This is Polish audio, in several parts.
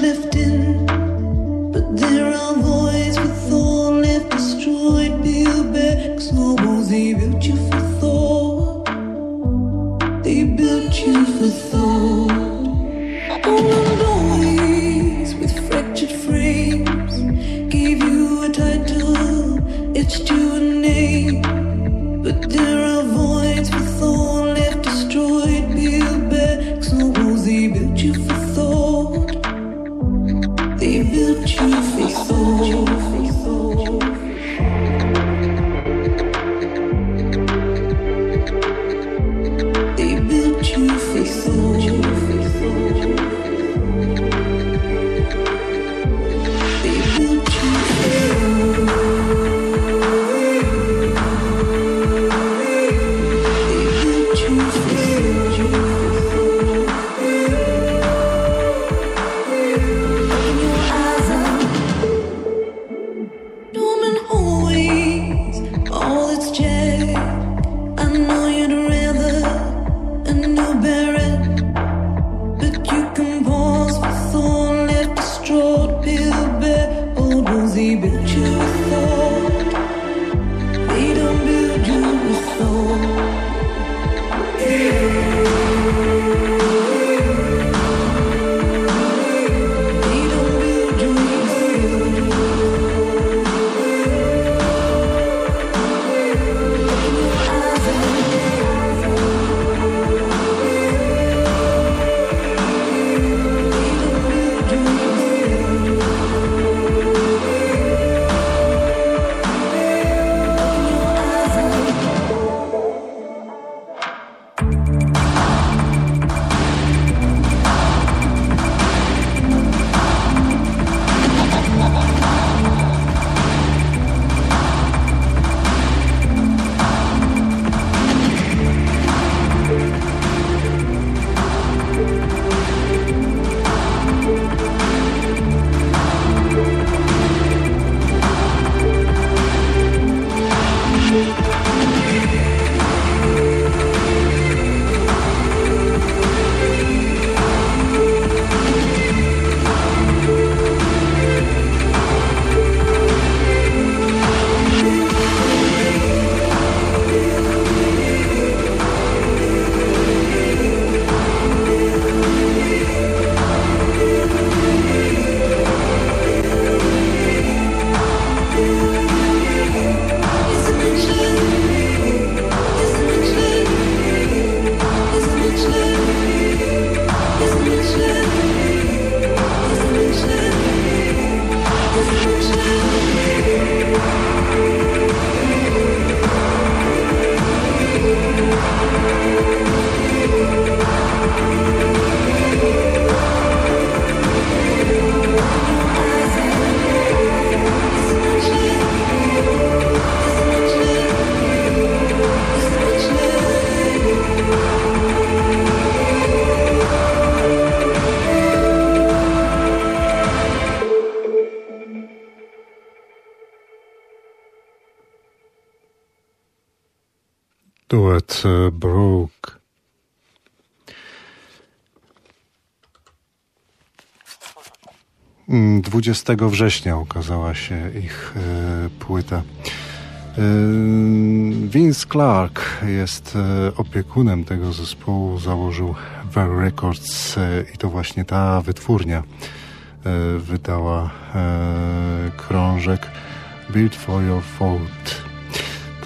left in. 20 września ukazała się ich e, płyta. E, Vince Clark jest e, opiekunem tego zespołu, założył Ver Records i to właśnie ta wytwórnia wydała krążek Build for Your Fault.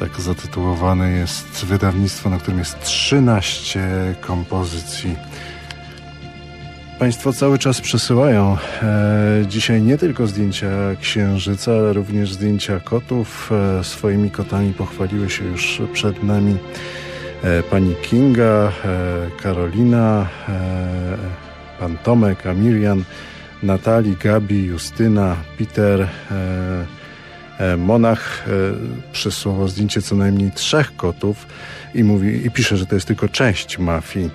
Tak zatytułowane jest wydawnictwo, na którym jest 13 kompozycji Państwo cały czas przesyłają e, dzisiaj nie tylko zdjęcia księżyca, ale również zdjęcia kotów. E, swoimi kotami pochwaliły się już przed nami e, pani Kinga, e, Karolina, e, pan Tomek, Amirian, Natali, Gabi, Justyna, Peter, e, Monach przysłało zdjęcie co najmniej trzech kotów i mówi i pisze, że to jest tylko część mafii.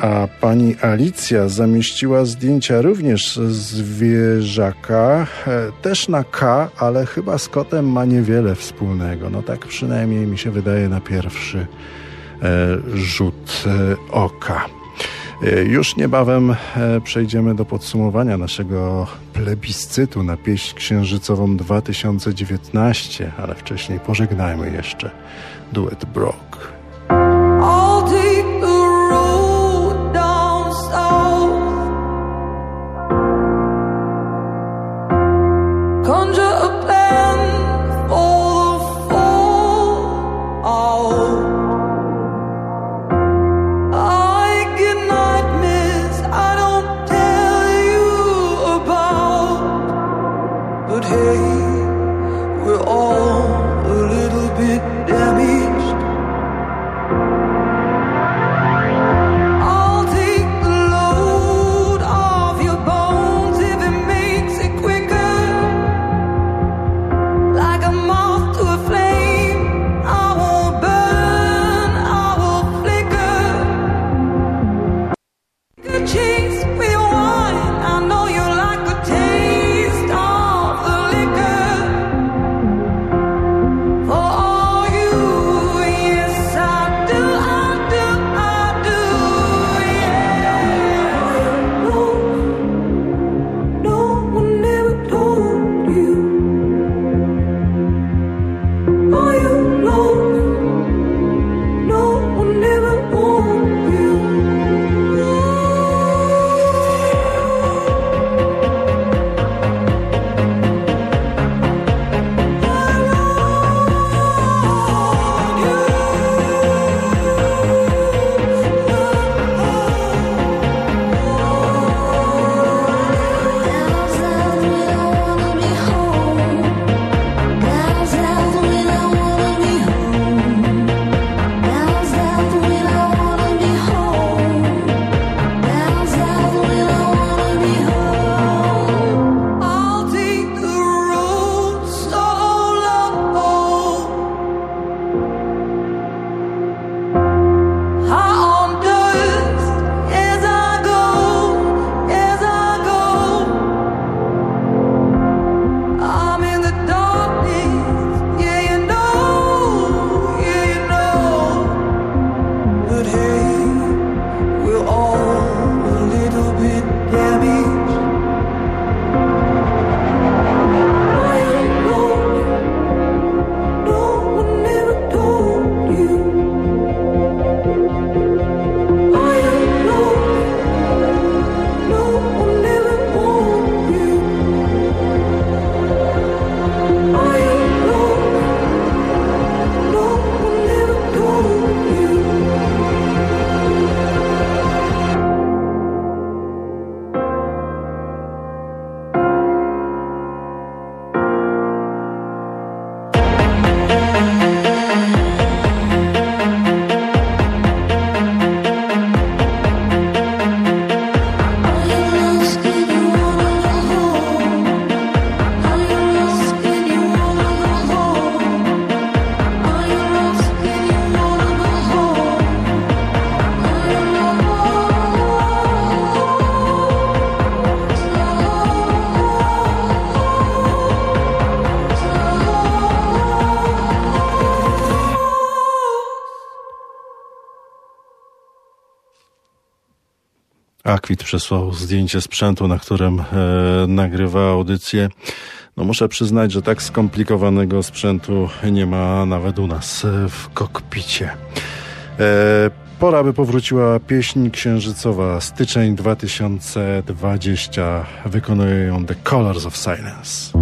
A pani Alicja zamieściła zdjęcia również zwierzaka, e, też na K, ale chyba z kotem ma niewiele wspólnego. No tak przynajmniej mi się wydaje na pierwszy e, rzut e, oka. Już niebawem przejdziemy do podsumowania naszego plebiscytu na pieśń księżycową 2019, ale wcześniej pożegnajmy jeszcze duet Brock. Przesłał zdjęcie sprzętu, na którym e, nagrywa audycję. No muszę przyznać, że tak skomplikowanego sprzętu nie ma nawet u nas e, w kokpicie. E, pora by powróciła pieśń księżycowa styczeń 2020. Wykonuje ją The Colors of Silence.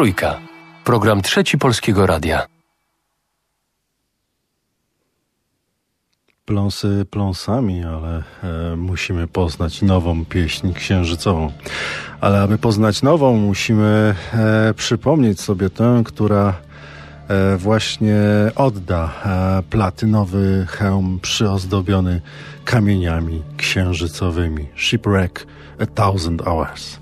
Trójka. Program Trzeci Polskiego Radia. Pląsy pląsami, ale e, musimy poznać nową pieśń księżycową. Ale aby poznać nową, musimy e, przypomnieć sobie tę, która e, właśnie odda e, platynowy hełm przyozdobiony kamieniami księżycowymi. Shipwreck a Thousand Hours.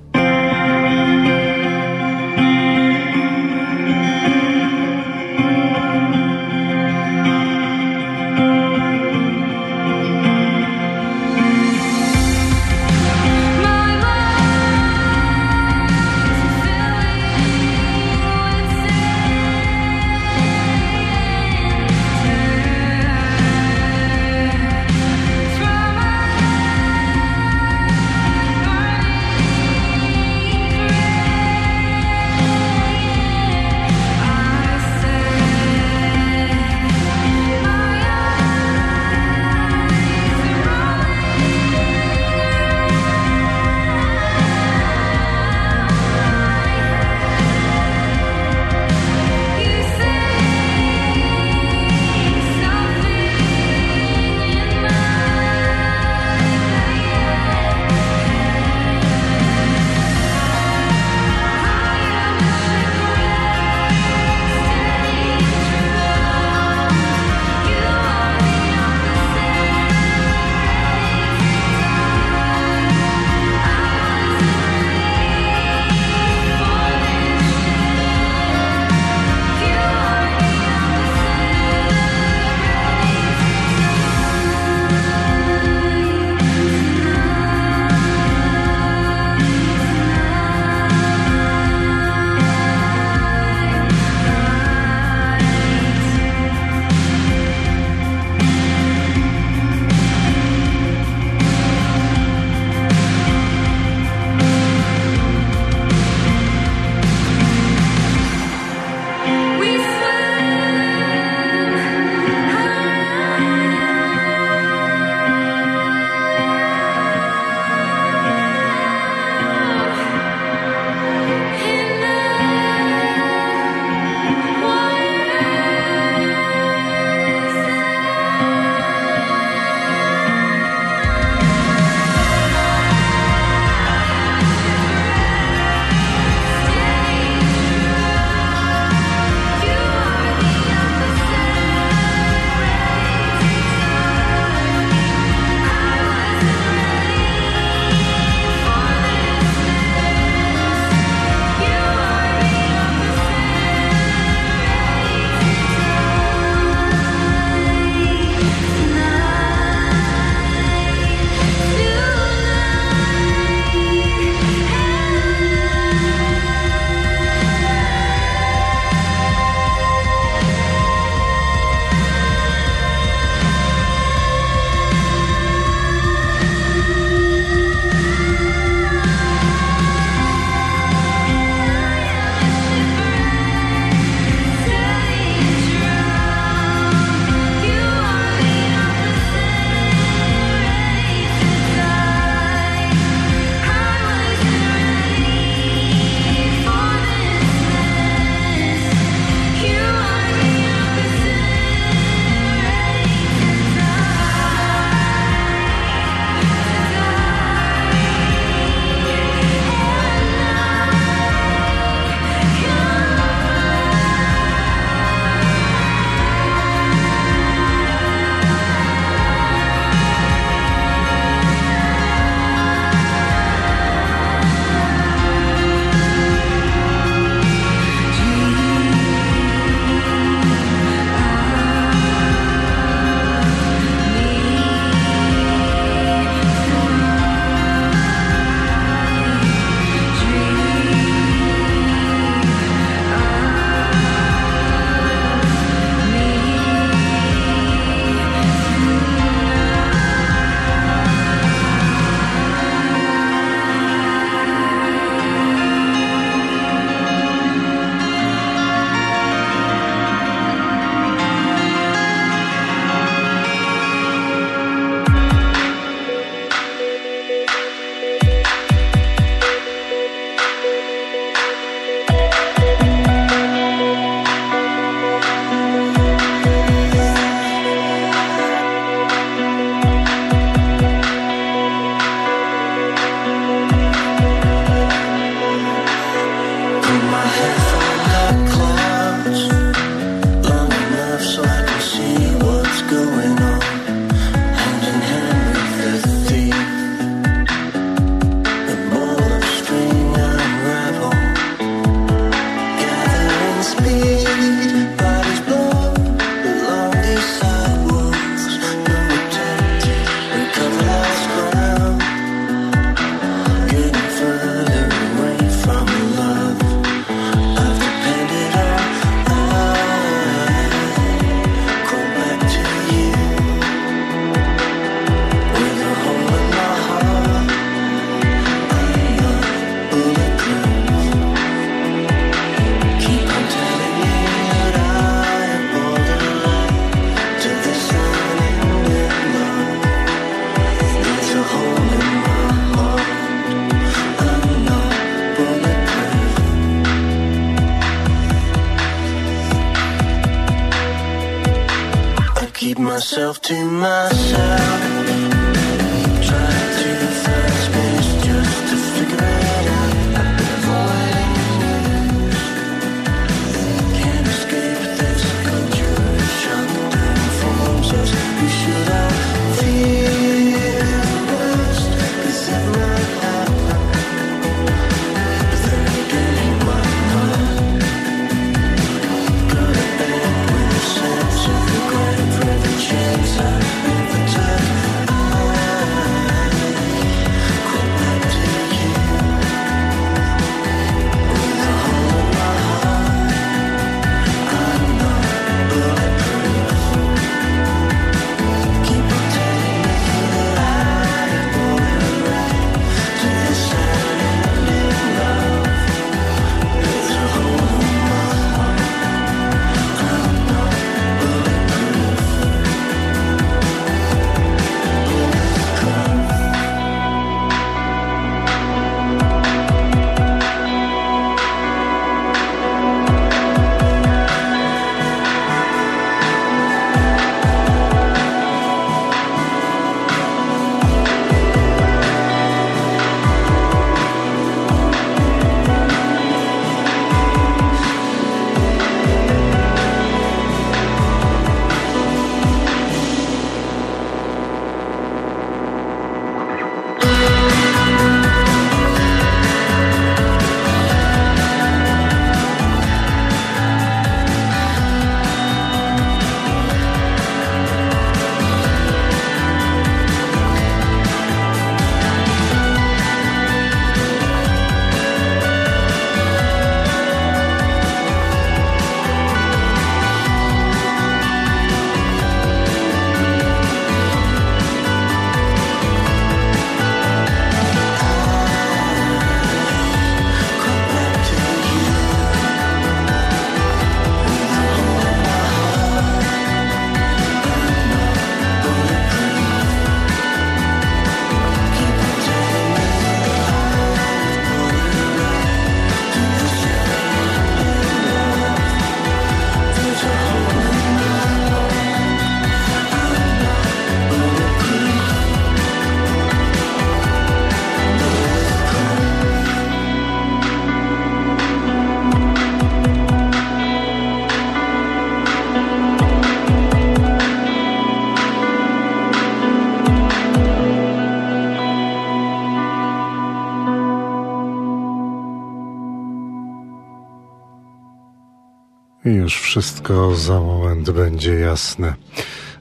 Już wszystko za moment będzie jasne.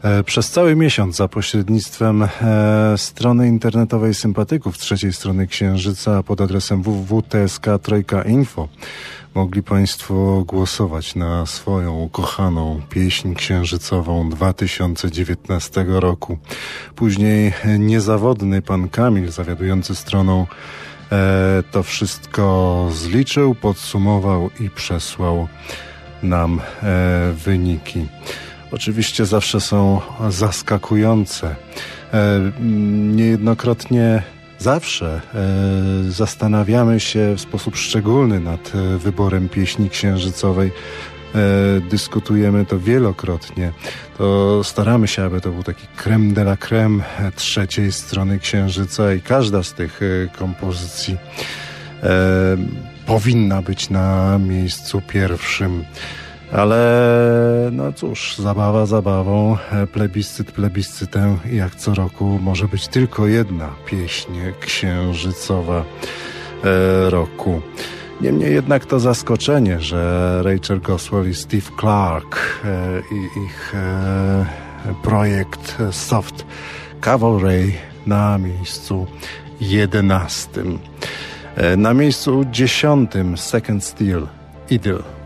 E, przez cały miesiąc za pośrednictwem e, strony internetowej sympatyków trzeciej strony Księżyca pod adresem www.tsk Info mogli Państwo głosować na swoją ukochaną pieśń księżycową 2019 roku. Później niezawodny pan Kamil, zawiadujący stroną, e, to wszystko zliczył, podsumował i przesłał nam e, wyniki. Oczywiście zawsze są zaskakujące. E, niejednokrotnie zawsze e, zastanawiamy się w sposób szczególny nad e, wyborem pieśni księżycowej. E, dyskutujemy to wielokrotnie. To staramy się, aby to był taki creme de la creme trzeciej strony księżyca i każda z tych e, kompozycji powinna być na miejscu pierwszym. Ale no cóż, zabawa zabawą, plebiscyt plebiscytem jak co roku może być tylko jedna pieśń księżycowa e, roku. Niemniej jednak to zaskoczenie, że Rachel Goswell i Steve Clark e, i ich e, projekt Soft Cavalry na miejscu jedenastym. E, na miejscu dziesiątym Second Steel Idyll.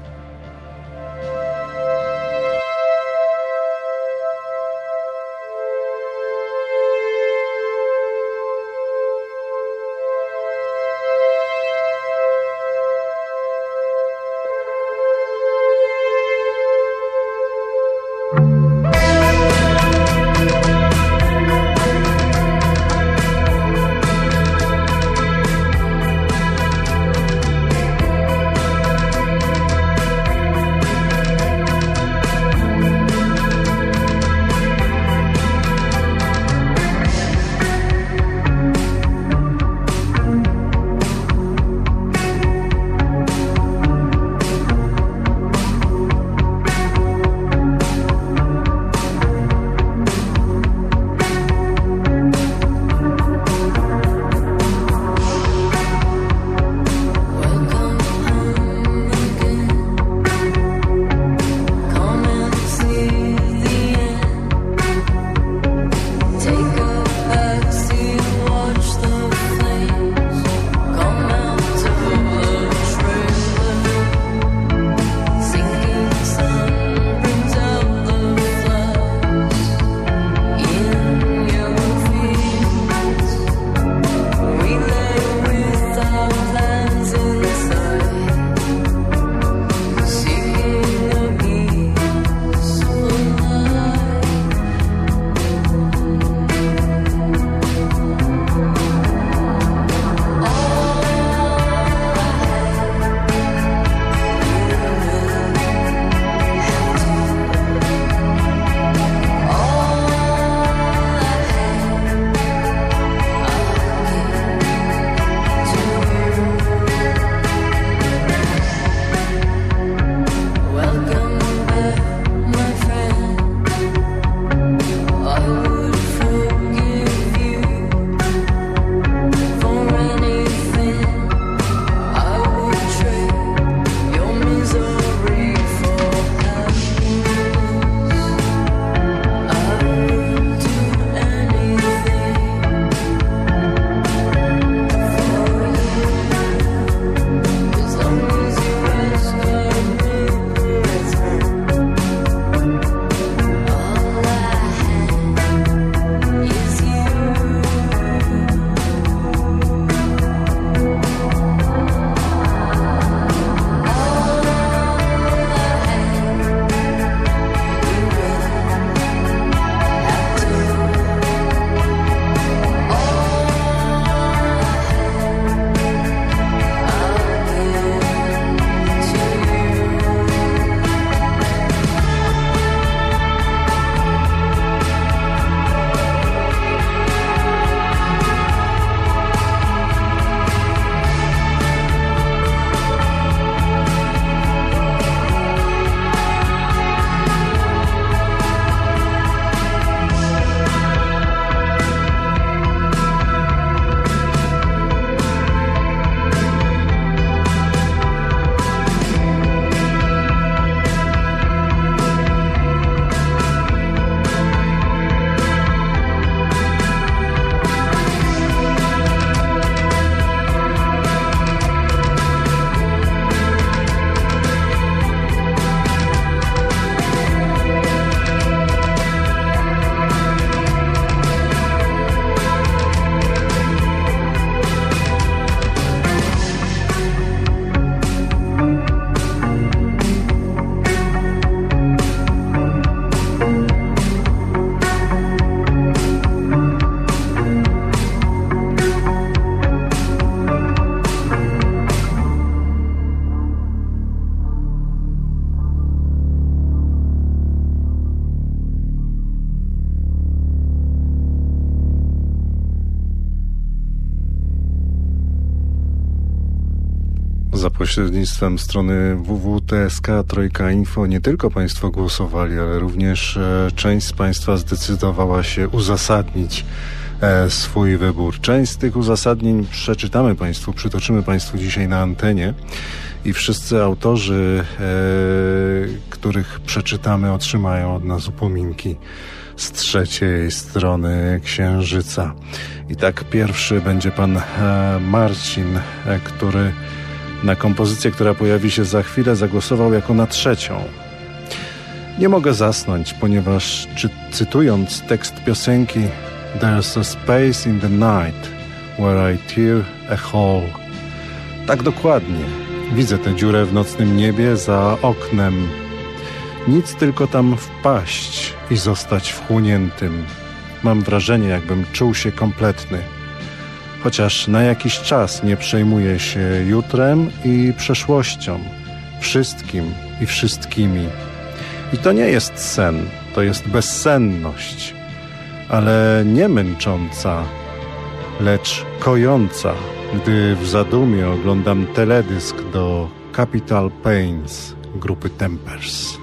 Pośrednictwem strony www.tsk Trojka Info nie tylko Państwo głosowali, ale również e, część z Państwa zdecydowała się uzasadnić e, swój wybór. Część z tych uzasadnień przeczytamy Państwu, przytoczymy Państwu dzisiaj na antenie i wszyscy autorzy, e, których przeczytamy, otrzymają od nas upominki z trzeciej strony Księżyca. I tak pierwszy będzie pan Marcin, który na kompozycję, która pojawi się za chwilę, zagłosował jako na trzecią. Nie mogę zasnąć, ponieważ czy, cytując tekst piosenki There's a space in the night where I tear a hole. Tak dokładnie. Widzę tę dziurę w nocnym niebie za oknem. Nic tylko tam wpaść i zostać wchłoniętym. Mam wrażenie, jakbym czuł się kompletny. Chociaż na jakiś czas nie przejmuję się jutrem i przeszłością, wszystkim i wszystkimi. I to nie jest sen, to jest bezsenność, ale nie męcząca, lecz kojąca, gdy w zadumie oglądam teledysk do Capital Pains grupy Tempers.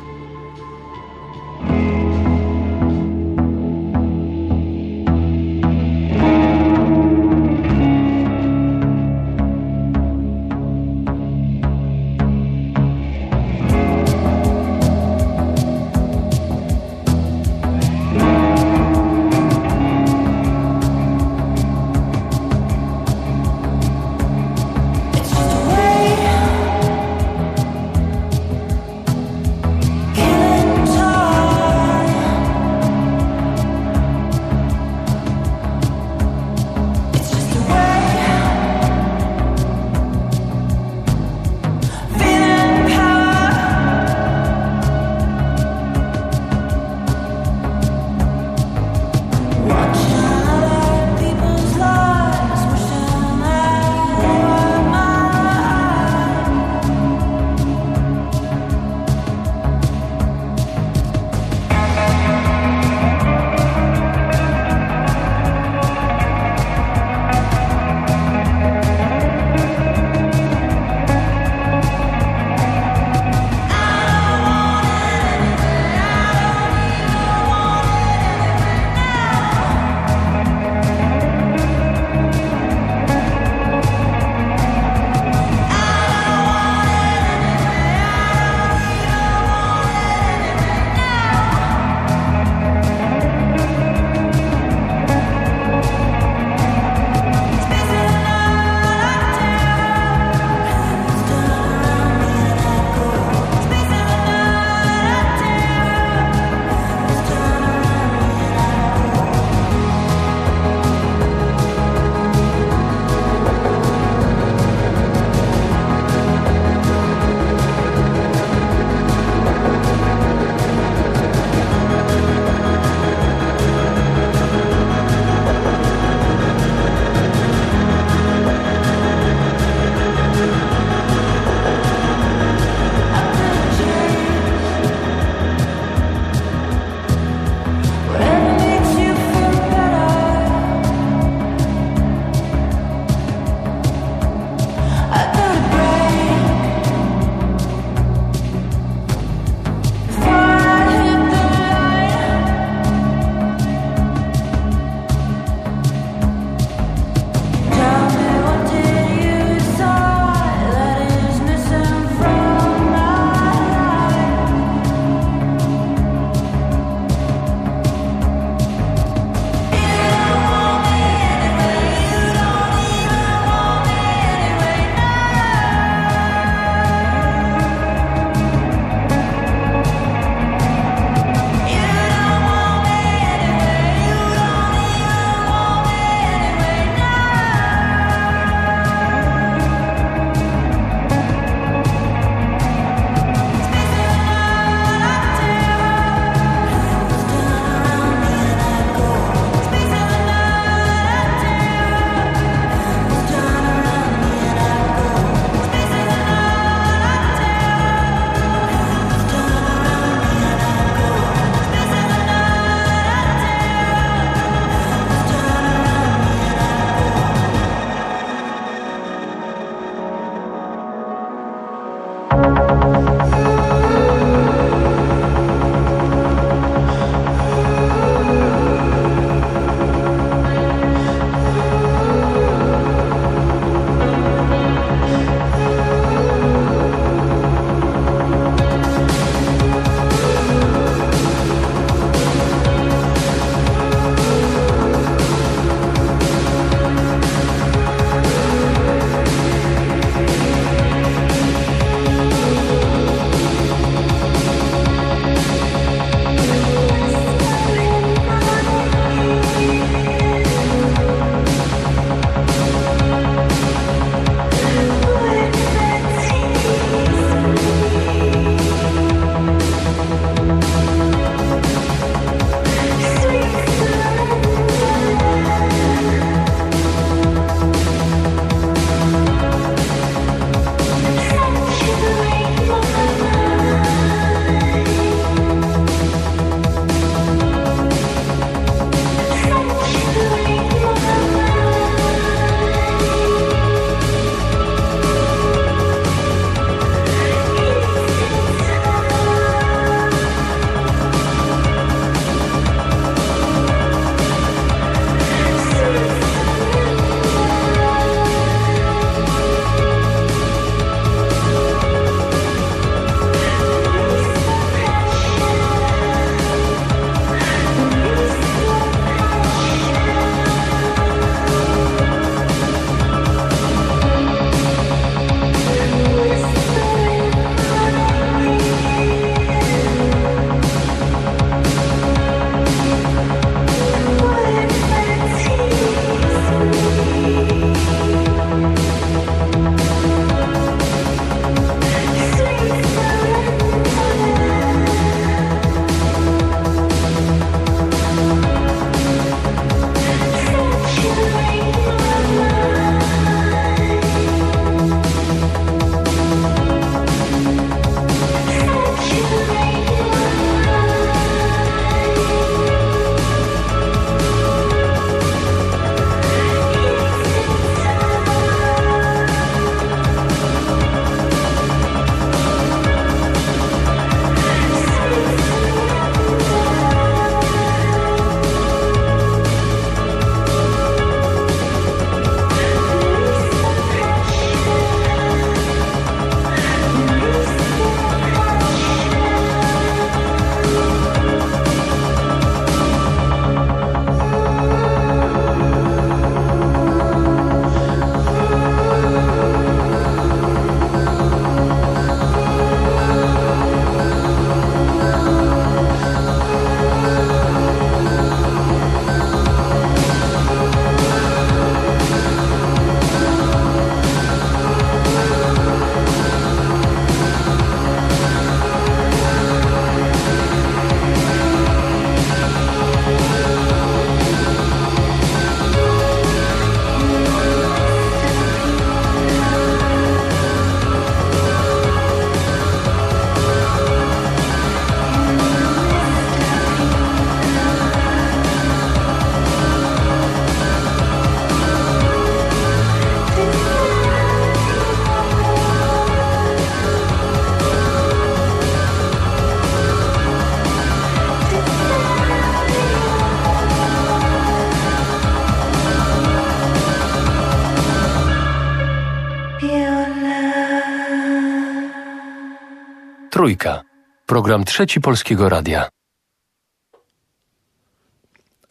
Trójka. Program Trzeci Polskiego Radia.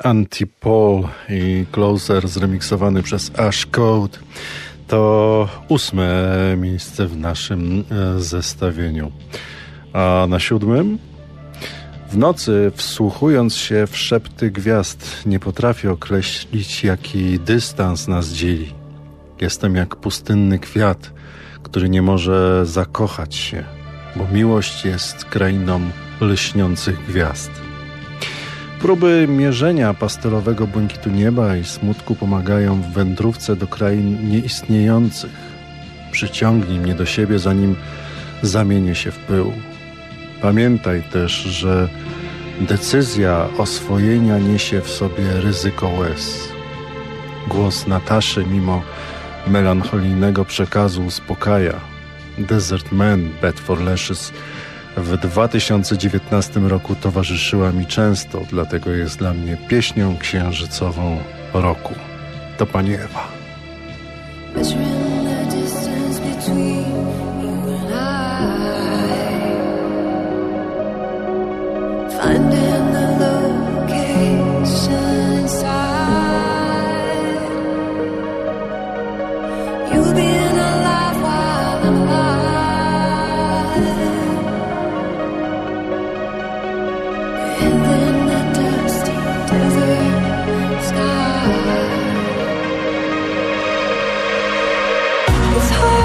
Anti-Pol i Closer zremiksowany przez Ash Code to ósme miejsce w naszym e, zestawieniu. A na siódmym? W nocy, wsłuchując się w szepty gwiazd, nie potrafię określić, jaki dystans nas dzieli. Jestem jak pustynny kwiat, który nie może zakochać się, bo miłość jest krainą lśniących gwiazd. Próby mierzenia pastelowego błękitu nieba i smutku pomagają w wędrówce do krain nieistniejących. Przyciągnij mnie do siebie, zanim zamienię się w pył. Pamiętaj też, że decyzja oswojenia niesie w sobie ryzyko łez. Głos Nataszy, mimo melancholijnego przekazu, uspokaja. Desert Man, Bad for Lashes w 2019 roku towarzyszyła mi często, dlatego jest dla mnie pieśnią księżycową roku. To pani Ewa. It's hard.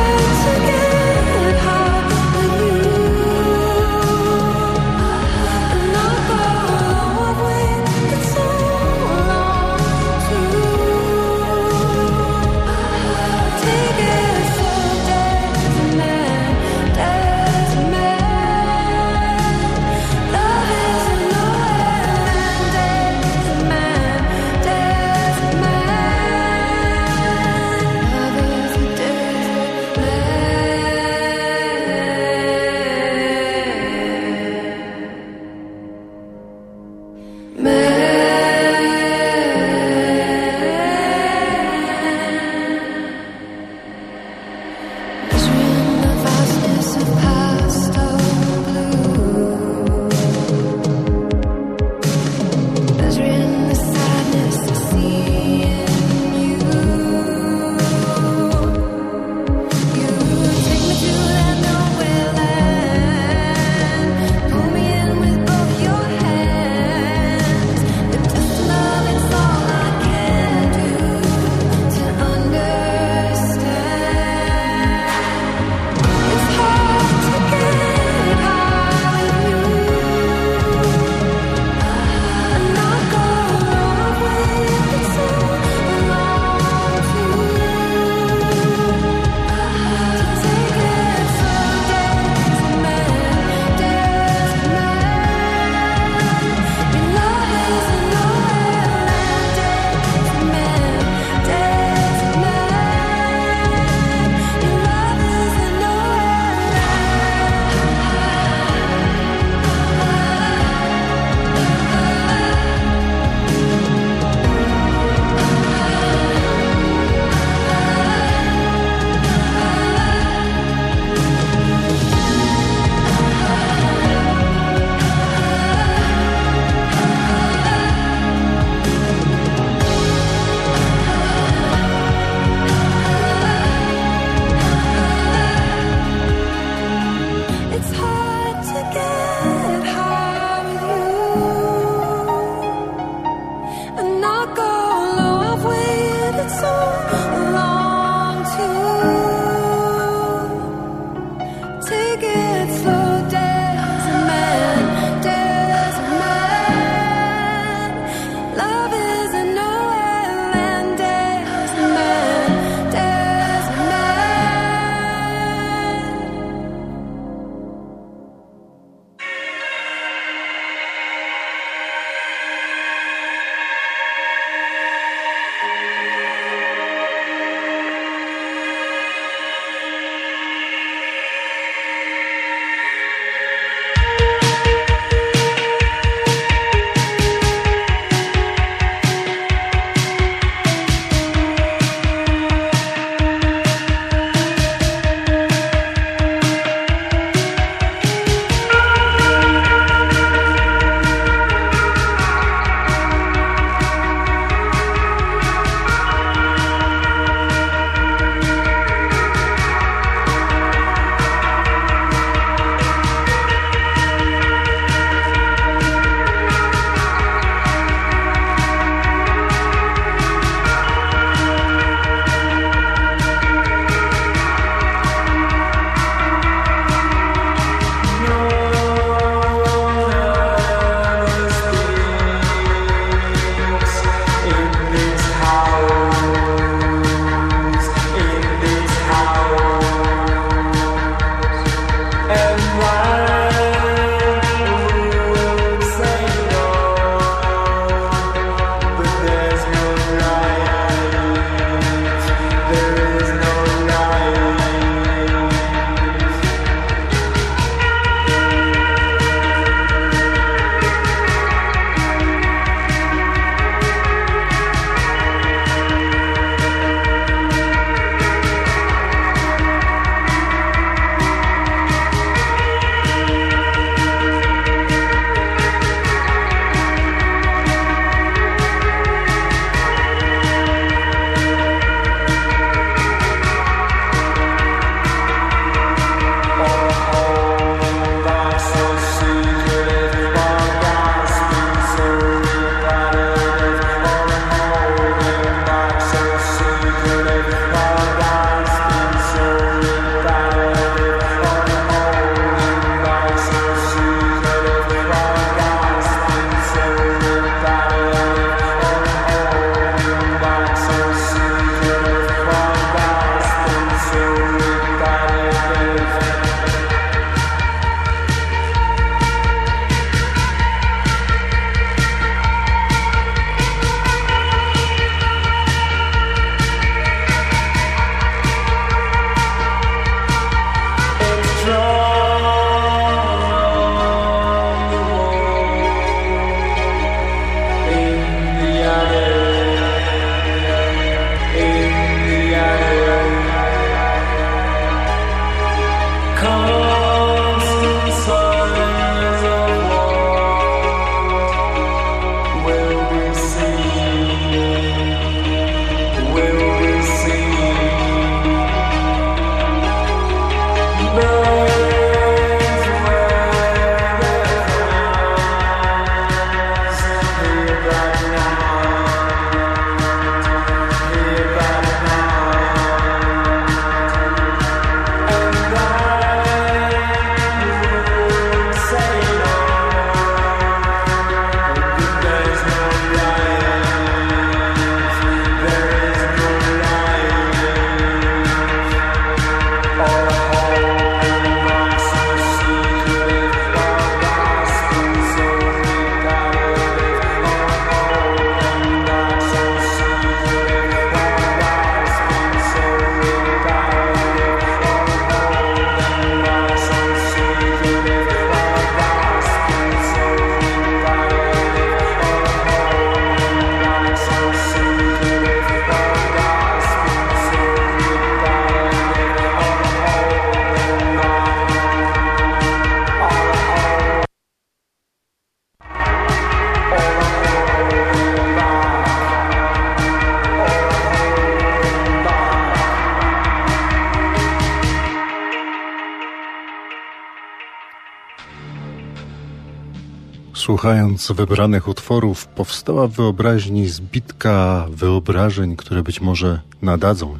Słuchając wybranych utworów, powstała w wyobraźni zbitka wyobrażeń, które być może nadadzą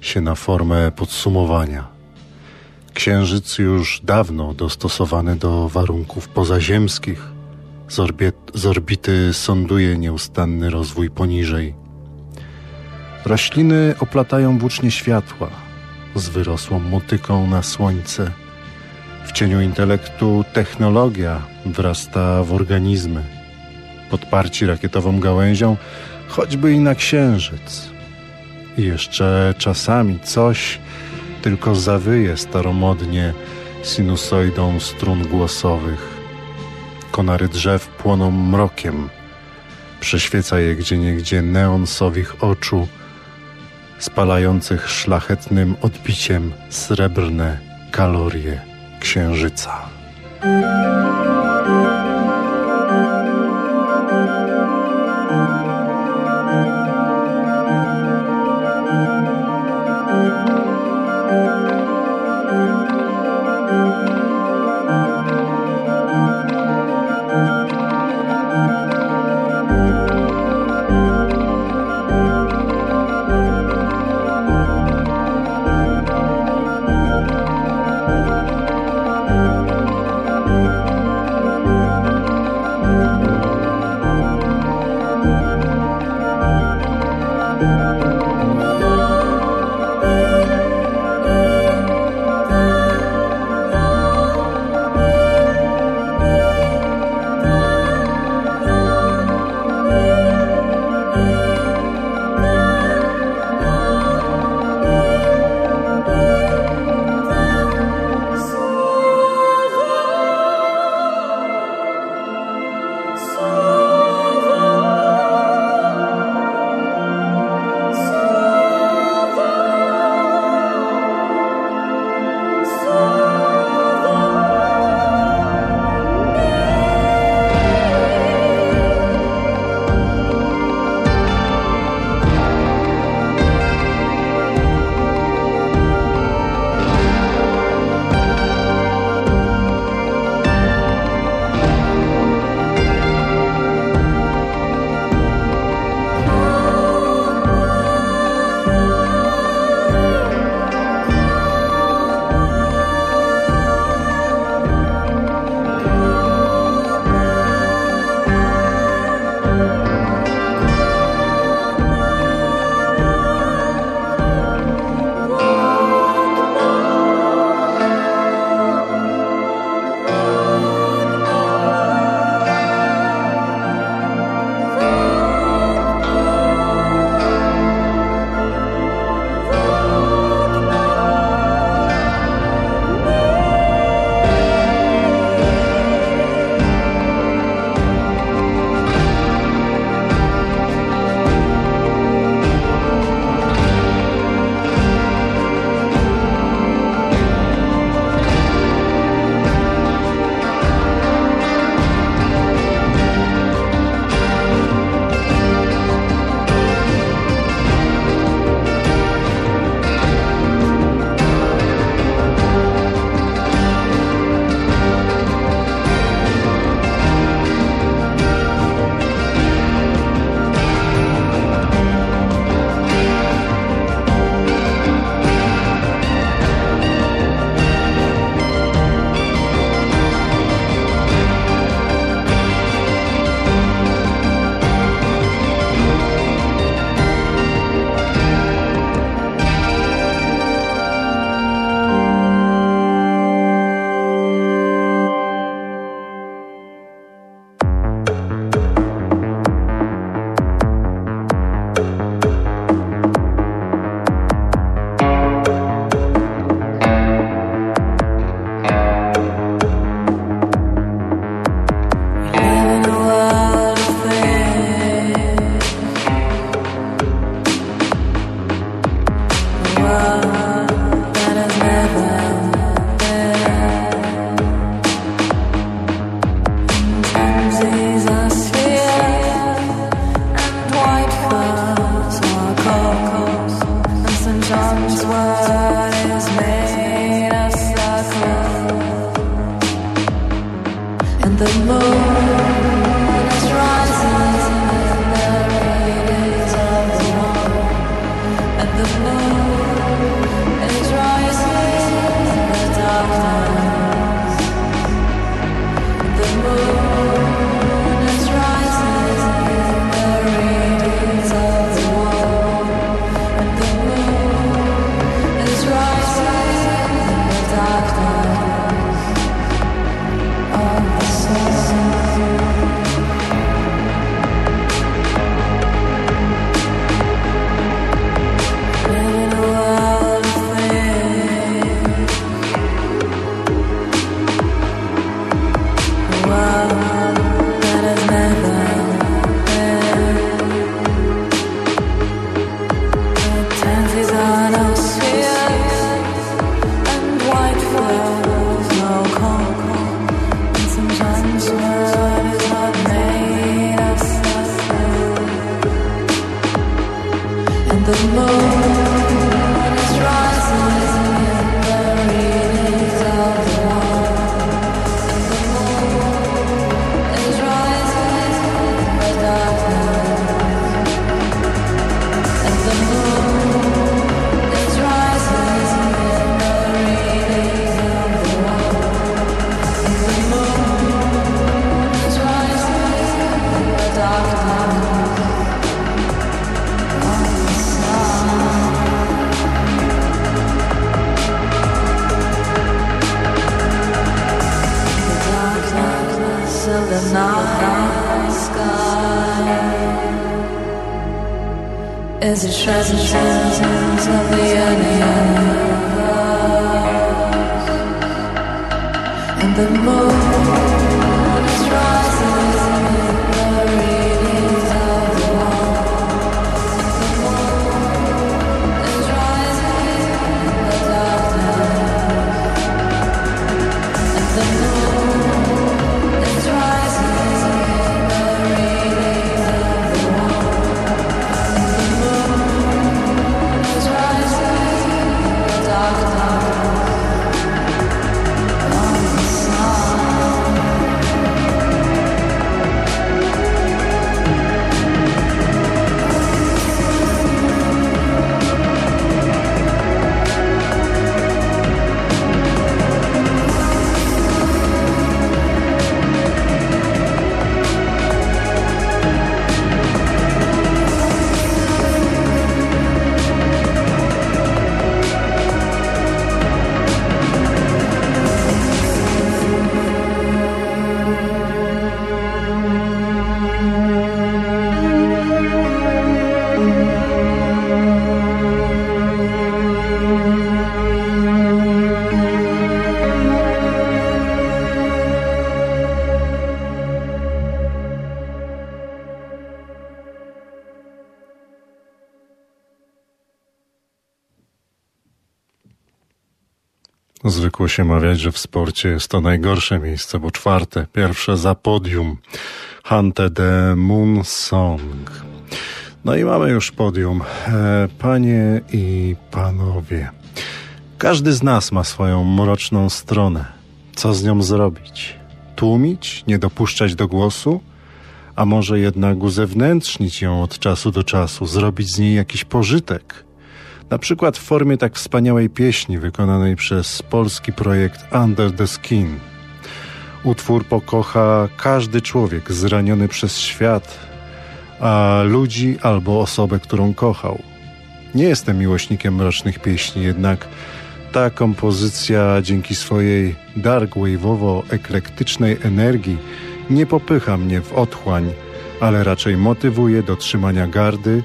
się na formę podsumowania. Księżyc już dawno dostosowany do warunków pozaziemskich, z, orbit, z orbity sonduje nieustanny rozwój poniżej. Rośliny oplatają włócznie światła z wyrosłą motyką na słońce. W cieniu intelektu technologia wrasta w organizmy, podparci rakietową gałęzią, choćby i na księżyc. I jeszcze czasami coś tylko zawyje staromodnie sinusoidą strun głosowych. Konary drzew płoną mrokiem, prześwieca je gdzieniegdzie neon sowich oczu, spalających szlachetnym odbiciem srebrne kalorie księżyca. Zwykło się mawiać, że w sporcie jest to najgorsze miejsce, bo czwarte, pierwsze za podium. Hunted the Moon Song. No i mamy już podium. E, panie i panowie, każdy z nas ma swoją mroczną stronę. Co z nią zrobić? Tłumić? Nie dopuszczać do głosu? A może jednak uzewnętrznić ją od czasu do czasu, zrobić z niej jakiś pożytek? Na przykład w formie tak wspaniałej pieśni wykonanej przez polski projekt Under the Skin. Utwór pokocha każdy człowiek zraniony przez świat, a ludzi albo osobę, którą kochał. Nie jestem miłośnikiem mrocznych pieśni, jednak ta kompozycja dzięki swojej dark wave'owo-eklektycznej energii nie popycha mnie w otchłań, ale raczej motywuje do trzymania gardy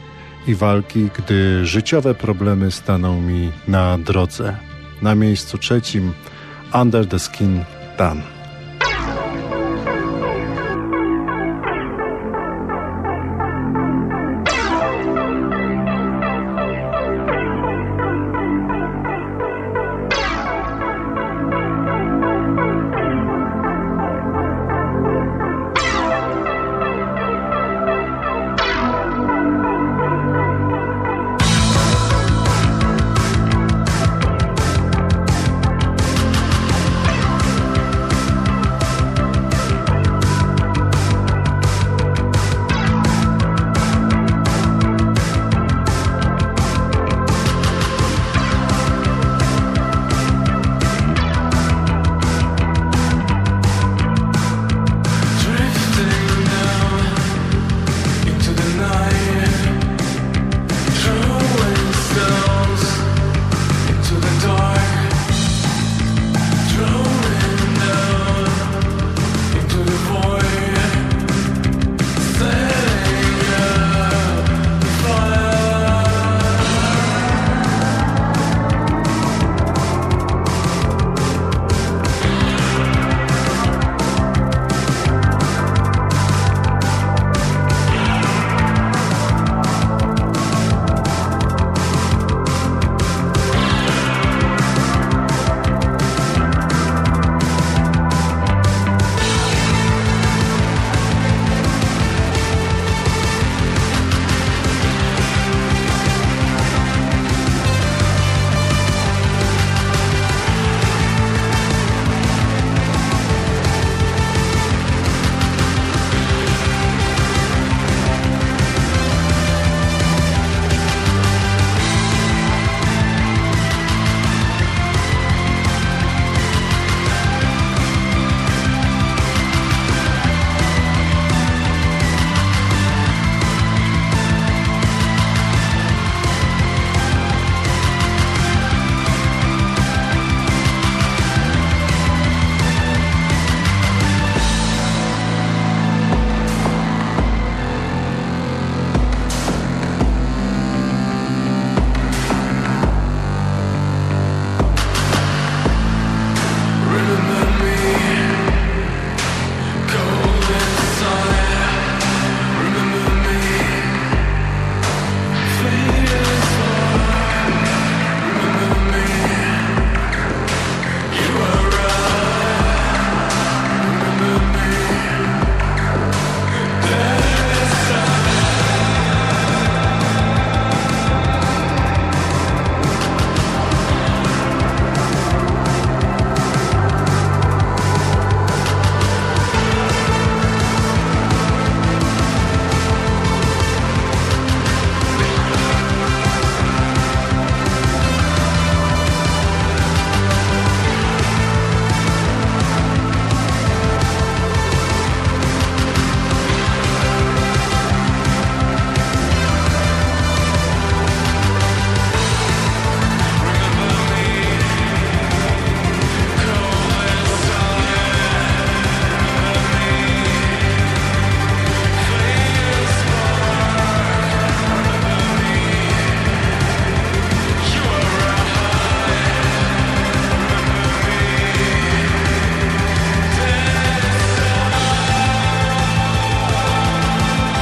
i walki, gdy życiowe problemy staną mi na drodze. Na miejscu trzecim Under the Skin Dan.